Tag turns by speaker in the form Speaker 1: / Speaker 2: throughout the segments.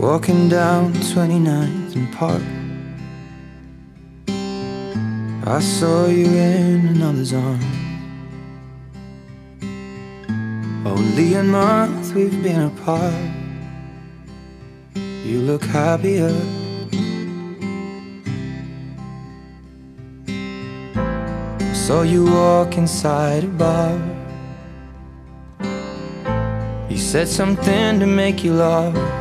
Speaker 1: Walking down 29th and Park. I saw you in another's arms. Only a month we've been apart. You look happier. Saw you walk inside a bar. You said something to make you laugh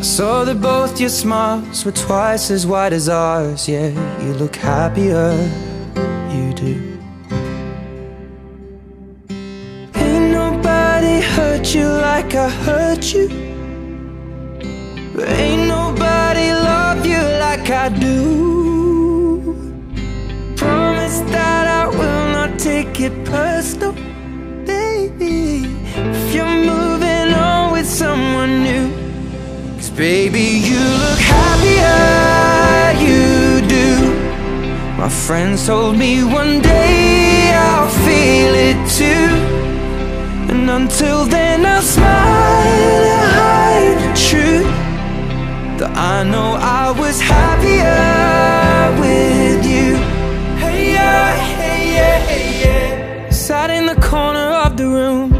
Speaker 1: I saw that both your smiles were twice as wide as ours. Yeah, you look happier, you do. Ain't nobody hurt you like I hurt you. Ain't nobody love you like I do Baby, you look happier, you do. My friends told me one day I'll feel it too. And until then I'll smile and hide the truth. That I know I was happier with you. Hey yeah, hey yeah, hey yeah. Sat in the corner of the room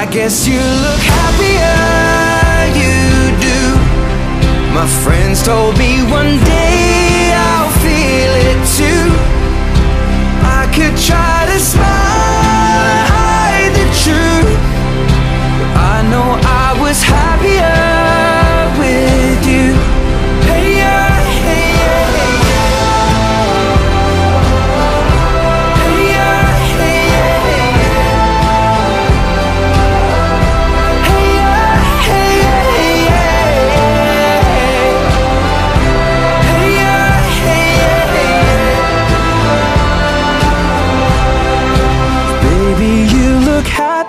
Speaker 1: I guess you look happier, you do. My friends told me one day I'll feel it too. I could try